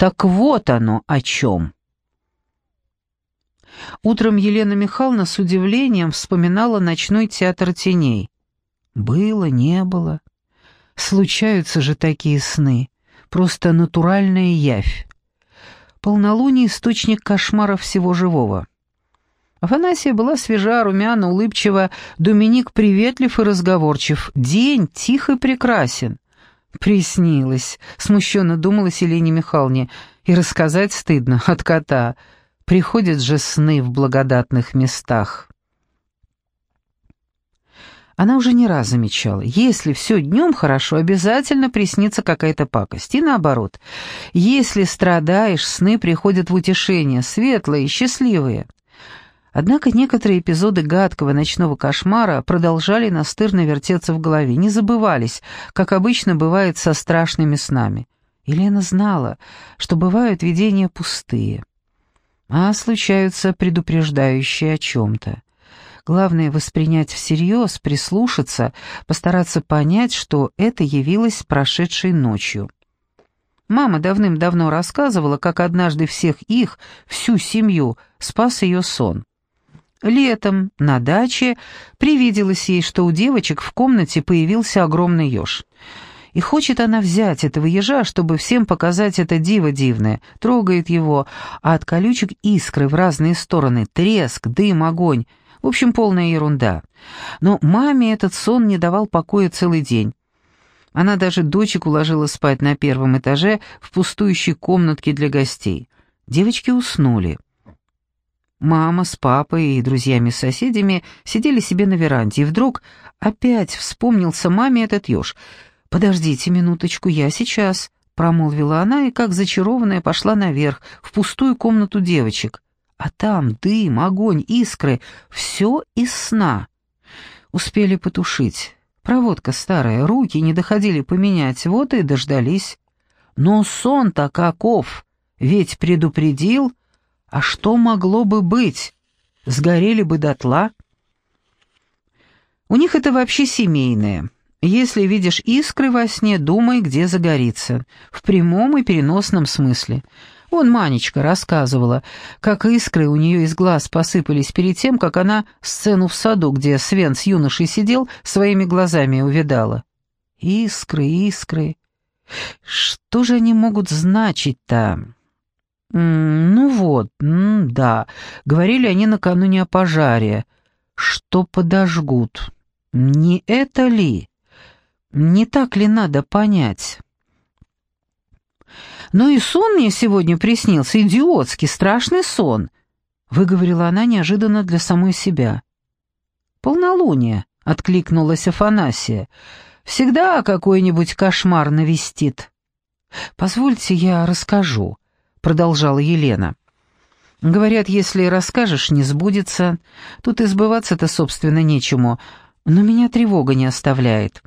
Так вот оно о чем. Утром Елена Михайловна с удивлением вспоминала ночной театр теней. Было, не было. Случаются же такие сны. Просто натуральная явь. Полнолуние — источник кошмаров всего живого. Афанасия была свежа, румяна, улыбчива, Доминик приветлив и разговорчив. День тих и прекрасен. Приснилось, смущенно думалась Елене Михайловне, и рассказать стыдно от кота. Приходят же сны в благодатных местах. Она уже не раз замечала, если все днем хорошо, обязательно приснится какая-то пакость. И наоборот, если страдаешь, сны приходят в утешение, светлые, счастливые. Однако некоторые эпизоды гадкого ночного кошмара продолжали настырно вертеться в голове, не забывались, как обычно бывает со страшными снами. Елена знала, что бывают видения пустые, а случаются предупреждающие о чем-то. Главное — воспринять всерьез, прислушаться, постараться понять, что это явилось прошедшей ночью. Мама давным-давно рассказывала, как однажды всех их, всю семью, спас ее сон. Летом на даче привиделось ей, что у девочек в комнате появился огромный еж. И хочет она взять этого ежа, чтобы всем показать это диво дивное. Трогает его, а от колючек искры в разные стороны, треск, дым, огонь. В общем, полная ерунда. Но маме этот сон не давал покоя целый день. Она даже дочек уложила спать на первом этаже в пустующей комнатке для гостей. Девочки уснули. Мама с папой и друзьями-соседями сидели себе на веранде, и вдруг опять вспомнился маме этот еж. «Подождите минуточку, я сейчас», — промолвила она, и как зачарованная пошла наверх, в пустую комнату девочек. А там дым, огонь, искры — все из сна. Успели потушить. Проводка старая, руки не доходили поменять, вот и дождались. Но сон-то каков, ведь предупредил. А что могло бы быть? Сгорели бы дотла? У них это вообще семейное. Если видишь искры во сне, думай, где загорится. В прямом и переносном смысле. Вон Манечка рассказывала, как искры у нее из глаз посыпались перед тем, как она сцену в саду, где Свен с юношей сидел, своими глазами увидала. Искры, искры. Что же они могут значить-то? Ну вот, да, говорили они накануне о пожаре. Что подожгут? Не это ли? Не так ли надо понять? «Ну и сон мне сегодня приснился, идиотский, страшный сон», — выговорила она неожиданно для самой себя. «Полнолуние», — откликнулась Афанасия. «Всегда какой-нибудь кошмар навестит». «Позвольте, я расскажу», — продолжала Елена. «Говорят, если расскажешь, не сбудется. Тут избываться-то, собственно, нечему, но меня тревога не оставляет».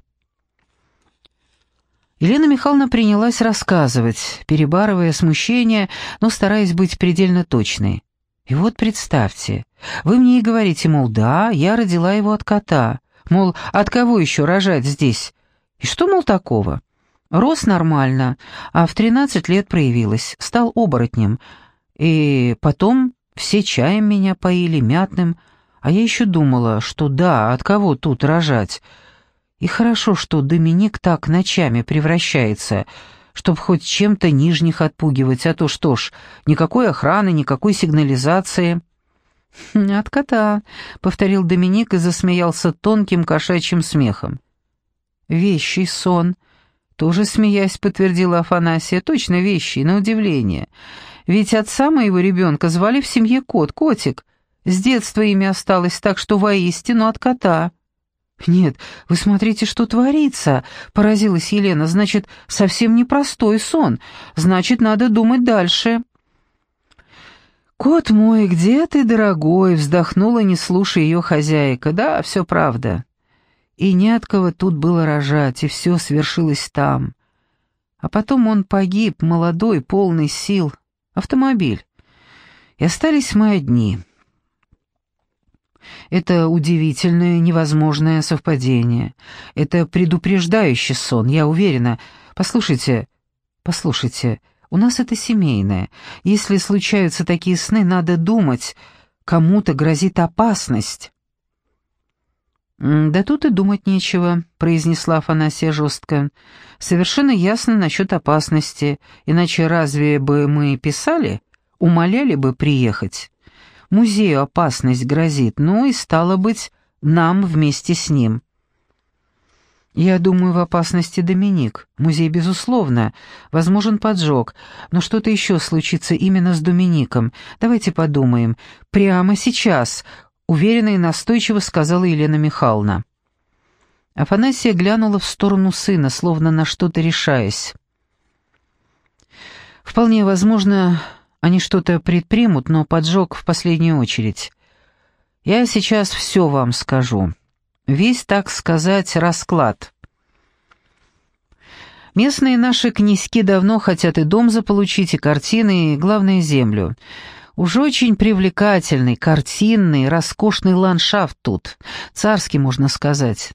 Елена Михайловна принялась рассказывать, перебарывая смущение, но стараясь быть предельно точной. И вот представьте, вы мне и говорите, мол, да, я родила его от кота. Мол, от кого еще рожать здесь? И что, мол, такого? Рос нормально, а в 13 лет проявилась, стал оборотнем. И потом все чаем меня поили, мятным, а я еще думала, что да, от кого тут рожать? И хорошо, что Доминик так ночами превращается, чтобы хоть чем-то нижних отпугивать, а то что ж, никакой охраны, никакой сигнализации. «От кота», — повторил Доминик и засмеялся тонким кошачьим смехом. «Вещий сон», — тоже смеясь подтвердила Афанасия, точно вещий, на удивление. Ведь отца моего ребенка звали в семье Кот, Котик. С детства имя осталось так, что воистину от кота. «Нет, вы смотрите, что творится», — поразилась Елена. «Значит, совсем непростой сон. Значит, надо думать дальше». «Кот мой, где ты, дорогой?» — вздохнула, не слушая ее хозяйка. «Да, все правда. И не от кого тут было рожать, и все свершилось там. А потом он погиб, молодой, полный сил. Автомобиль. И остались мы одни». Это удивительное, невозможное совпадение. Это предупреждающий сон, я уверена. Послушайте, послушайте, У нас это семейное. Если случаются такие сны, надо думать, кому-то грозит опасность». «Да тут и думать нечего», — произнесла Афанасия жестко. «Совершенно ясно насчет опасности, иначе разве бы мы писали, умоляли бы приехать? Музею опасность грозит, ну и, стало быть, нам вместе с ним». «Я думаю, в опасности Доминик. Музей, безусловно. Возможен поджог. Но что-то еще случится именно с Домиником. Давайте подумаем. Прямо сейчас уверенно и настойчиво сказала Елена Михайловна. Афанасия глянула в сторону сына, словно на что-то решаясь. «Вполне возможно, они что-то предпримут, но поджог в последнюю очередь. Я сейчас все вам скажу. Весь, так сказать, расклад». Местные наши князьки давно хотят и дом заполучить, и картины, и, главное, землю. Уж очень привлекательный, картинный, роскошный ландшафт тут, царский, можно сказать.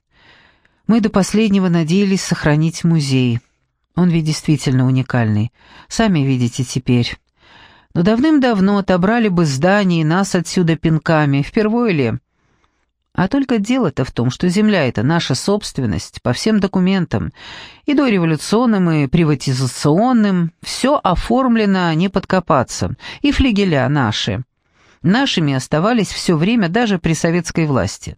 Мы до последнего надеялись сохранить музей. Он ведь действительно уникальный, сами видите теперь. Но давным-давно отобрали бы здание и нас отсюда пинками, впервые ли? А только дело-то в том, что земля — это наша собственность по всем документам, и дореволюционным, и приватизационным, все оформлено не подкопаться, и флигеля наши. Нашими оставались все время даже при советской власти.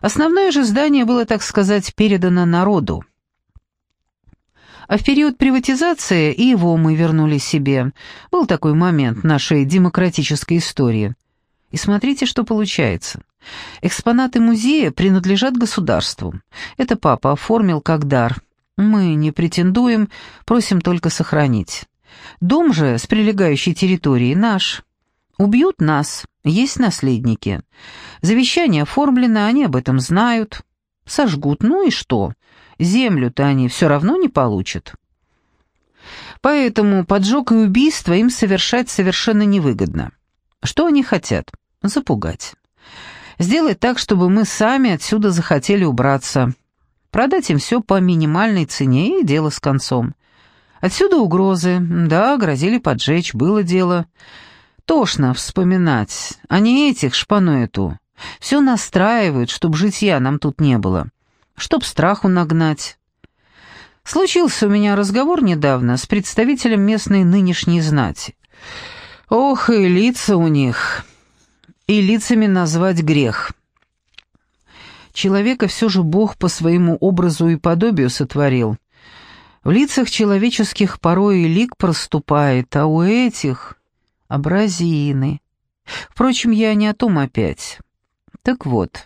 Основное же здание было, так сказать, передано народу. А в период приватизации и его мы вернули себе. Был такой момент нашей демократической истории. И смотрите, что получается. Экспонаты музея принадлежат государству. Это папа оформил как дар. Мы не претендуем, просим только сохранить. Дом же с прилегающей территорией наш. Убьют нас, есть наследники. Завещание оформлено, они об этом знают. Сожгут, ну и что? Землю-то они все равно не получат. Поэтому поджог и убийство им совершать совершенно невыгодно. Что они хотят? Запугать. Сделать так, чтобы мы сами отсюда захотели убраться. Продать им все по минимальной цене и дело с концом. Отсюда угрозы. Да, грозили поджечь, было дело. Тошно вспоминать, а не этих шпану эту. Все настраивают, чтоб житья нам тут не было. Чтоб страху нагнать. Случился у меня разговор недавно с представителем местной нынешней знати. Ох, и лица у них и лицами назвать грех. Человека все же Бог по своему образу и подобию сотворил. В лицах человеческих порой и лик проступает, а у этих — образины. Впрочем, я не о том опять. Так вот,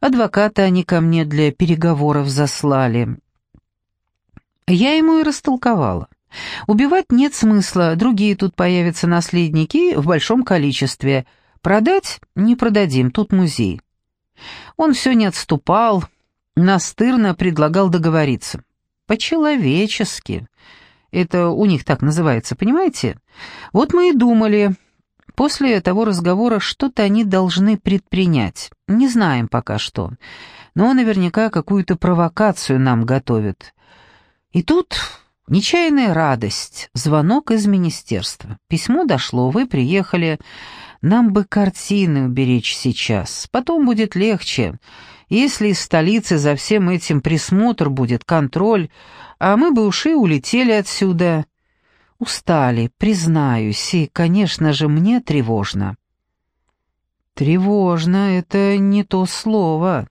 адвоката они ко мне для переговоров заслали. Я ему и растолковала. Убивать нет смысла, другие тут появятся наследники в большом количестве — Продать не продадим, тут музей. Он все не отступал, настырно предлагал договориться. По-человечески. Это у них так называется, понимаете? Вот мы и думали. После того разговора что-то они должны предпринять. Не знаем пока что. Но наверняка какую-то провокацию нам готовят. И тут нечаянная радость. Звонок из министерства. Письмо дошло, вы приехали. Нам бы картины уберечь сейчас, потом будет легче. Если из столицы за всем этим присмотр будет, контроль, а мы бы уши улетели отсюда. Устали, признаюсь, и, конечно же, мне тревожно. Тревожно — это не то слово.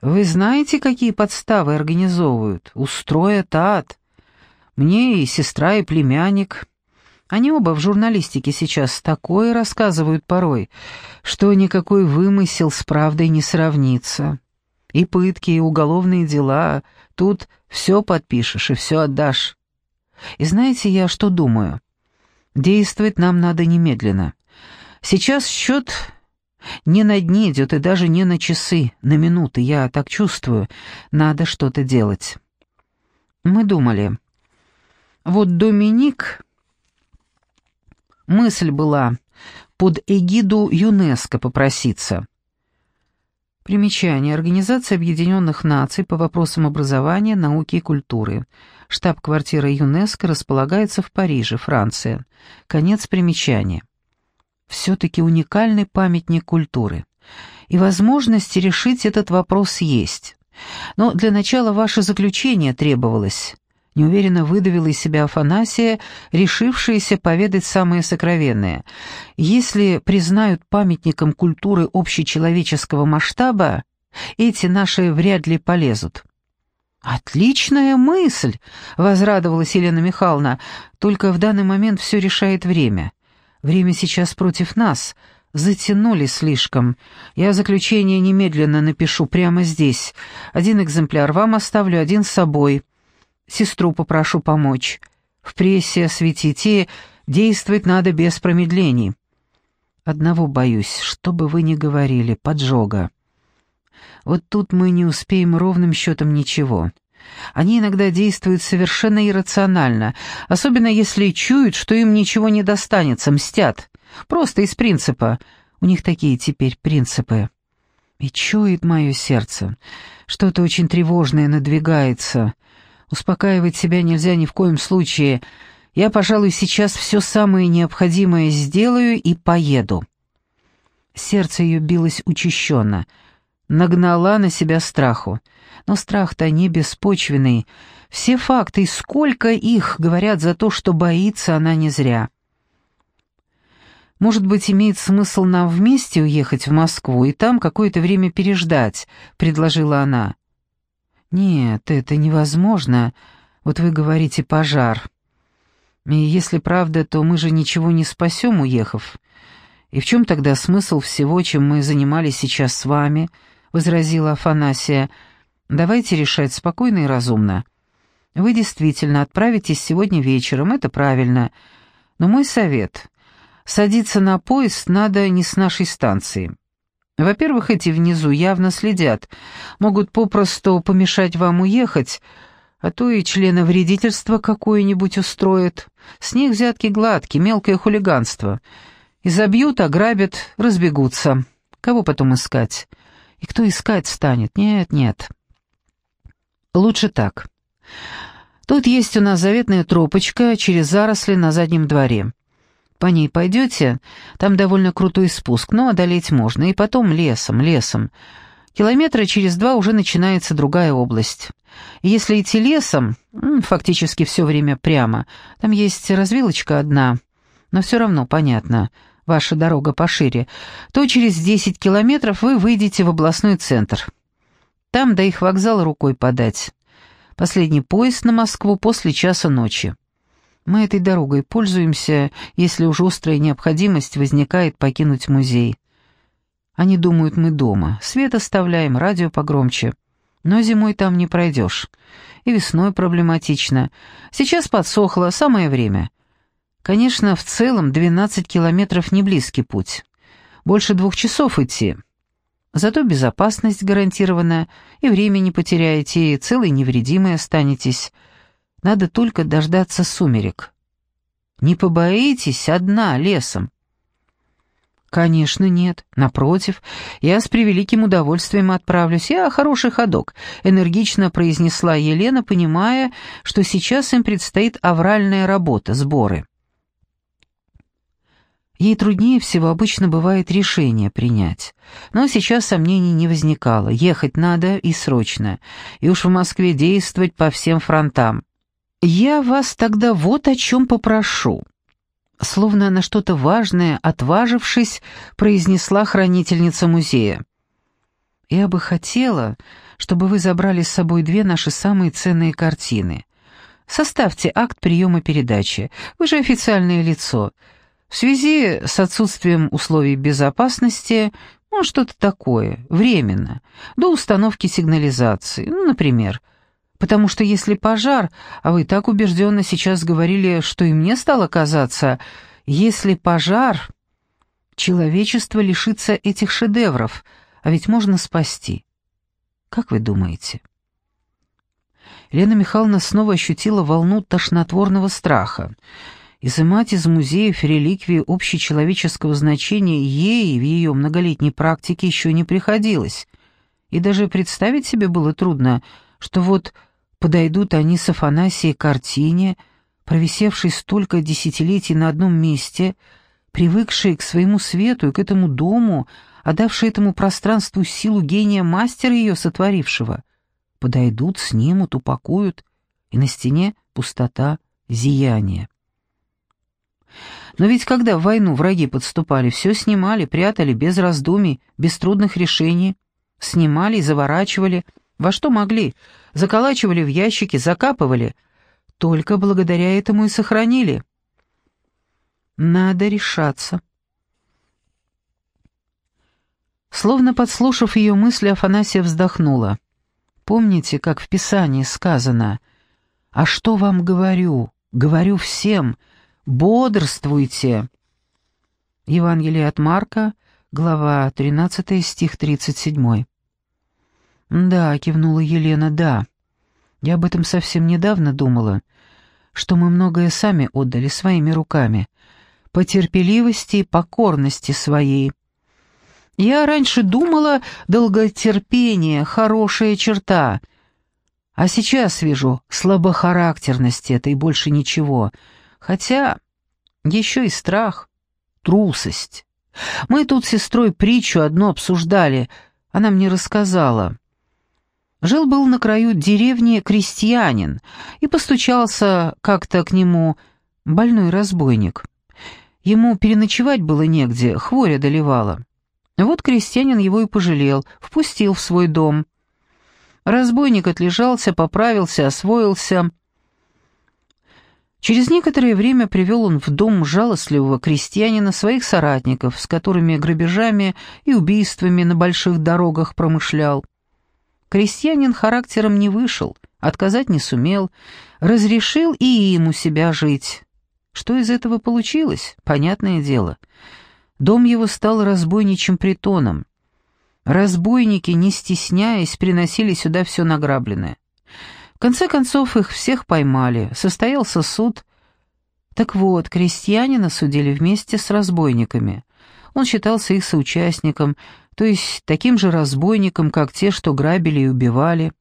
Вы знаете, какие подставы организовывают? Устроят ад. Мне и сестра, и племянник. Они оба в журналистике сейчас такое рассказывают порой, что никакой вымысел с правдой не сравнится. И пытки, и уголовные дела, тут все подпишешь и все отдашь. И знаете, я что думаю? Действовать нам надо немедленно. Сейчас счет не на дни идет и даже не на часы, на минуты, я так чувствую. Надо что-то делать. Мы думали. Вот Доминик Мысль была под эгиду ЮНЕСКО попроситься. Примечание. Организация Объединенных Наций по вопросам образования, науки и культуры. Штаб-квартира ЮНЕСКО располагается в Париже, Франция. Конец примечания. Все-таки уникальный памятник культуры. И возможности решить этот вопрос есть. Но для начала ваше заключение требовалось. Неуверенно выдавила из себя Афанасия, решившаяся поведать самое сокровенное. Если признают памятником культуры общечеловеческого масштаба, эти наши вряд ли полезут. «Отличная мысль!» — возрадовалась Елена Михайловна. «Только в данный момент все решает время. Время сейчас против нас. Затянули слишком. Я заключение немедленно напишу прямо здесь. Один экземпляр вам оставлю, один с собой». Сестру попрошу помочь. В прессе осветите, действовать надо без промедлений. Одного боюсь, что бы вы ни говорили, поджога. Вот тут мы не успеем ровным счетом ничего. Они иногда действуют совершенно иррационально, особенно если чуют, что им ничего не достанется, мстят. Просто из принципа. У них такие теперь принципы. И чует мое сердце. Что-то очень тревожное надвигается. Успокаивать себя нельзя ни в коем случае. Я, пожалуй, сейчас все самое необходимое сделаю и поеду. Сердце ее билось учащенно. Нагнала на себя страху. Но страх-то не беспочвенный. Все факты, сколько их, говорят за то, что боится она не зря. Может быть, имеет смысл нам вместе уехать в Москву и там какое-то время переждать, предложила она. «Нет, это невозможно. Вот вы говорите «пожар». И если правда, то мы же ничего не спасем, уехав. И в чем тогда смысл всего, чем мы занимались сейчас с вами?» — возразила Афанасия. «Давайте решать спокойно и разумно. Вы действительно отправитесь сегодня вечером, это правильно. Но мой совет — садиться на поезд надо не с нашей станции. Во-первых, эти внизу явно следят, могут попросту помешать вам уехать, а то и члена вредительства какое-нибудь устроят. С них взятки гладкие, мелкое хулиганство. И забьют, ограбят, разбегутся. Кого потом искать? И кто искать станет? Нет, нет. Лучше так. Тут есть у нас заветная тропочка через заросли на заднем дворе. По ней пойдете, там довольно крутой спуск, но одолеть можно, и потом лесом, лесом. Километра через два уже начинается другая область. И если идти лесом, фактически все время прямо, там есть развилочка одна, но все равно понятно, ваша дорога пошире, то через 10 километров вы выйдете в областной центр. Там до их вокзала рукой подать. Последний поезд на Москву после часа ночи. Мы этой дорогой пользуемся, если уж острая необходимость возникает покинуть музей. Они думают, мы дома. Свет оставляем, радио погромче. Но зимой там не пройдешь. И весной проблематично. Сейчас подсохло, самое время. Конечно, в целом 12 километров не близкий путь. Больше двух часов идти. Зато безопасность гарантирована, и время не потеряете, и целый невредимый останетесь. Надо только дождаться сумерек. Не побоитесь одна лесом?» «Конечно нет. Напротив, я с превеликим удовольствием отправлюсь. Я хороший ходок», — энергично произнесла Елена, понимая, что сейчас им предстоит авральная работа, сборы. Ей труднее всего обычно бывает решение принять. Но сейчас сомнений не возникало. Ехать надо и срочно. И уж в Москве действовать по всем фронтам. «Я вас тогда вот о чем попрошу». Словно на что-то важное, отважившись, произнесла хранительница музея. «Я бы хотела, чтобы вы забрали с собой две наши самые ценные картины. Составьте акт приема передачи. Вы же официальное лицо. В связи с отсутствием условий безопасности, ну, что-то такое, временно, до установки сигнализации, ну, например, Потому что если пожар, а вы так убежденно сейчас говорили, что и мне стало казаться, если пожар, человечество лишится этих шедевров, а ведь можно спасти. Как вы думаете? Лена Михайловна снова ощутила волну тошнотворного страха. Изымать из музеев реликвии общечеловеческого значения ей в ее многолетней практике еще не приходилось — И даже представить себе было трудно, что вот подойдут они с Афанасией к картине, провисевшей столько десятилетий на одном месте, привыкшей к своему свету и к этому дому, отдавшей этому пространству силу гения мастера ее сотворившего. Подойдут, снимут, упакуют, и на стене пустота, зияние. Но ведь когда в войну враги подступали, все снимали, прятали, без раздумий, без трудных решений. Снимали и заворачивали, во что могли, заколачивали в ящики, закапывали. Только благодаря этому и сохранили. Надо решаться. Словно подслушав ее мысли, Афанасия вздохнула. «Помните, как в Писании сказано, «А что вам говорю? Говорю всем, бодрствуйте!» Евангелие от Марка, глава 13, стих 37. «Да», — кивнула Елена, — «да. Я об этом совсем недавно думала, что мы многое сами отдали своими руками, по терпеливости и покорности своей. Я раньше думала, долготерпение — хорошая черта, а сейчас вижу слабохарактерность это и больше ничего, хотя еще и страх, трусость. Мы тут с сестрой притчу одну обсуждали, она мне рассказала». Жил-был на краю деревни крестьянин, и постучался как-то к нему больной разбойник. Ему переночевать было негде, хворь одолевала. Вот крестьянин его и пожалел, впустил в свой дом. Разбойник отлежался, поправился, освоился. Через некоторое время привел он в дом жалостливого крестьянина своих соратников, с которыми грабежами и убийствами на больших дорогах промышлял. Крестьянин характером не вышел, отказать не сумел, разрешил и им у себя жить. Что из этого получилось? Понятное дело. Дом его стал разбойничьим притоном. Разбойники, не стесняясь, приносили сюда все награбленное. В конце концов, их всех поймали, состоялся суд. Так вот, крестьянина судили вместе с разбойниками. Он считался их соучастником, то есть таким же разбойником, как те, что грабили и убивали.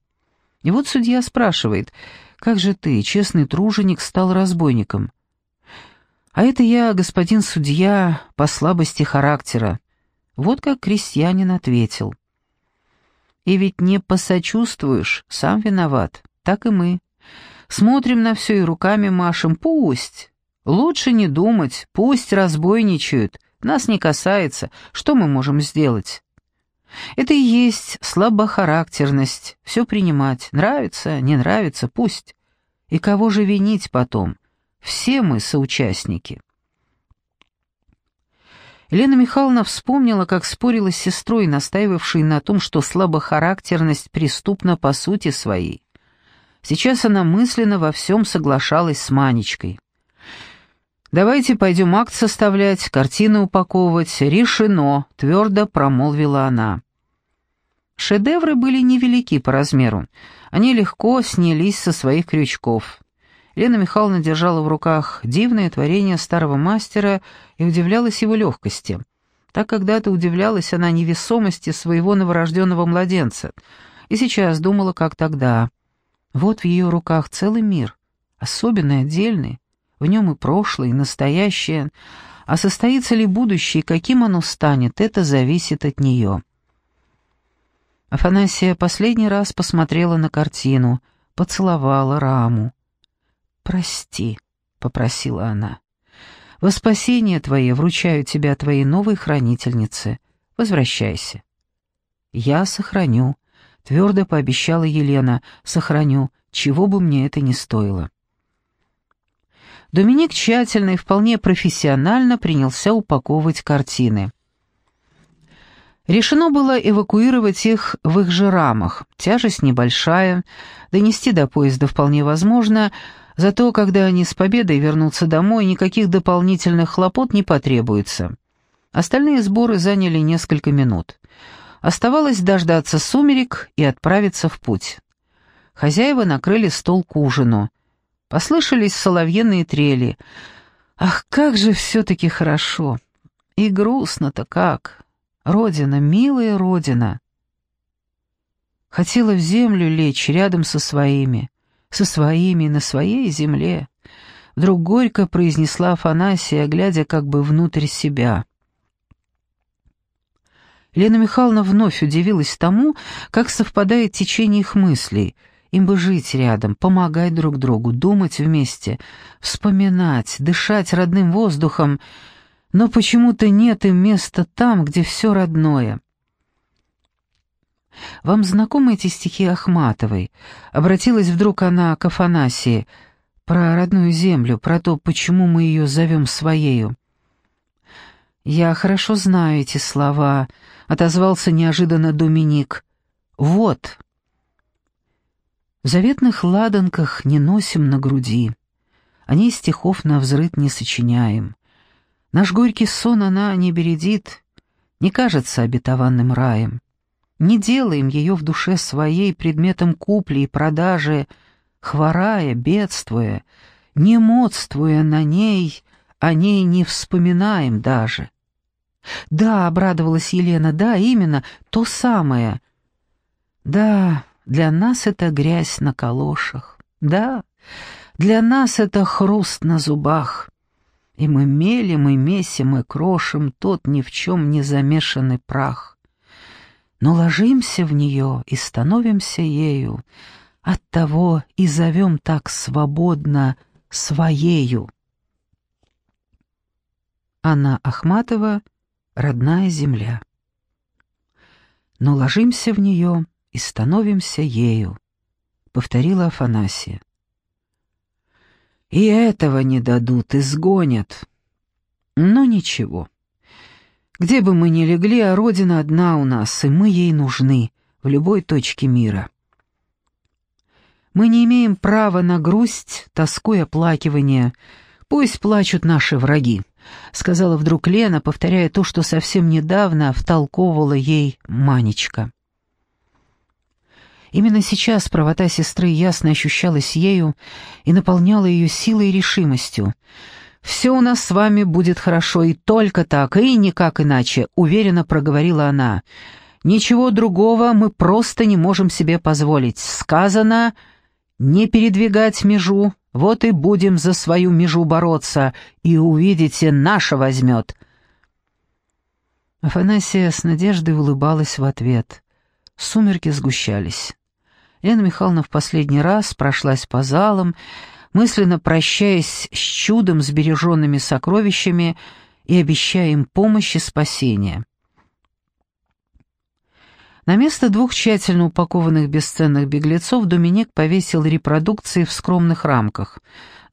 И вот судья спрашивает, «Как же ты, честный труженик, стал разбойником?» «А это я, господин судья, по слабости характера». Вот как крестьянин ответил. «И ведь не посочувствуешь, сам виноват, так и мы. Смотрим на все и руками машем, пусть. Лучше не думать, пусть разбойничают, нас не касается, что мы можем сделать?» Это и есть слабохарактерность, все принимать, нравится, не нравится, пусть. И кого же винить потом? Все мы соучастники. Елена Михайловна вспомнила, как спорила с сестрой, настаивавшей на том, что слабохарактерность преступна по сути своей. Сейчас она мысленно во всем соглашалась с Манечкой. «Давайте пойдем акт составлять, картины упаковывать. Решено», — твердо промолвила она. Шедевры были невелики по размеру. Они легко снялись со своих крючков. Лена Михайловна держала в руках дивное творение старого мастера и удивлялась его легкости. Так когда-то удивлялась она невесомости своего новорожденного младенца. И сейчас думала, как тогда. Вот в ее руках целый мир, особенный, отдельный, в нем и прошлое, и настоящее, а состоится ли будущее, каким оно станет, это зависит от нее. Афанасия последний раз посмотрела на картину, поцеловала раму. «Прости», — попросила она. «Во спасение твое вручаю тебя твоей новой хранительнице. Возвращайся». «Я сохраню», — твердо пообещала Елена, — «сохраню, чего бы мне это ни стоило». Доминик тщательно и вполне профессионально принялся упаковывать картины. Решено было эвакуировать их в их же рамах. Тяжесть небольшая, донести до поезда вполне возможно, зато когда они с победой вернутся домой, никаких дополнительных хлопот не потребуется. Остальные сборы заняли несколько минут. Оставалось дождаться сумерек и отправиться в путь. Хозяева накрыли стол к ужину. Послышались соловьиные трели. Ах, как же все-таки хорошо! И грустно-то как! Родина, милая Родина! Хотела в землю лечь рядом со своими, со своими на своей земле. Вдруг горько произнесла Афанасия, глядя как бы внутрь себя. Лена Михайловна вновь удивилась тому, как совпадает течение их мыслей. Им бы жить рядом, помогать друг другу, думать вместе, вспоминать, дышать родным воздухом, но почему-то нет им места там, где все родное. «Вам знакомы эти стихи Ахматовой?» Обратилась вдруг она к Афанасии. «Про родную землю, про то, почему мы ее зовем своею». «Я хорошо знаю эти слова», — отозвался неожиданно Доминик. «Вот». Заветных ладанках не носим на груди, Они стихов на взрыд не сочиняем. Наш горький сон она не бередит, Не кажется обетованным раем. Не делаем ее в душе своей предметом купли и продажи, хворая, бедствуя, не модствуя на ней, о ней не вспоминаем даже. Да, обрадовалась Елена, да, именно, то самое. Да, для нас это грязь на калошах. Да, для нас это хруст на зубах. И мы мелем и месим и крошим тот ни в чем не замешанный прах но ложимся в нее и становимся ею, оттого и зовем так свободно своею. Анна Ахматова «Родная земля». «Но ложимся в нее и становимся ею», — повторила Афанасия. «И этого не дадут, изгонят. Но ничего». Где бы мы ни легли, а Родина одна у нас, и мы ей нужны в любой точке мира. Мы не имеем права на грусть, тоску и оплакивание. Пусть плачут наши враги, — сказала вдруг Лена, повторяя то, что совсем недавно втолковывала ей Манечка. Именно сейчас правота сестры ясно ощущалась ею и наполняла ее силой и решимостью — «Все у нас с вами будет хорошо, и только так, и никак иначе», — уверенно проговорила она. «Ничего другого мы просто не можем себе позволить. Сказано, не передвигать межу, вот и будем за свою межу бороться, и увидите, наша возьмет». Афанасия с надеждой улыбалась в ответ. Сумерки сгущались. Лена Михайловна в последний раз прошлась по залам, мысленно прощаясь с чудом сбереженными сокровищами и обещая им помощь и спасение. На место двух тщательно упакованных бесценных беглецов Доминик повесил репродукции в скромных рамках,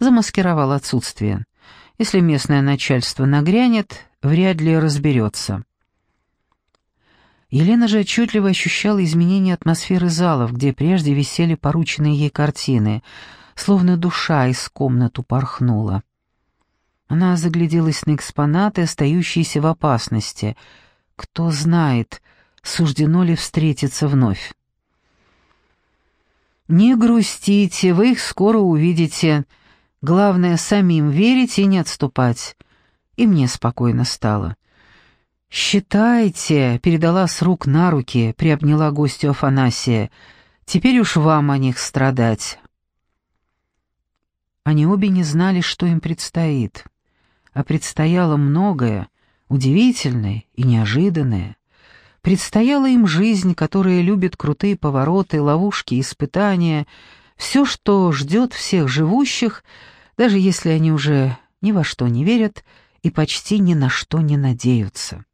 замаскировал отсутствие. Если местное начальство нагрянет, вряд ли разберется. Елена же отчетливо ощущала изменение атмосферы залов, где прежде висели порученные ей картины — словно душа из комнату порхнула. Она загляделась на экспонаты, остающиеся в опасности. Кто знает, суждено ли встретиться вновь. «Не грустите, вы их скоро увидите. Главное, самим верить и не отступать». И мне спокойно стало. «Считайте», — передала с рук на руки, приобняла гостю Афанасия. «Теперь уж вам о них страдать, они обе не знали, что им предстоит. А предстояло многое, удивительное и неожиданное. Предстояла им жизнь, которая любит крутые повороты, ловушки, испытания, все, что ждет всех живущих, даже если они уже ни во что не верят и почти ни на что не надеются.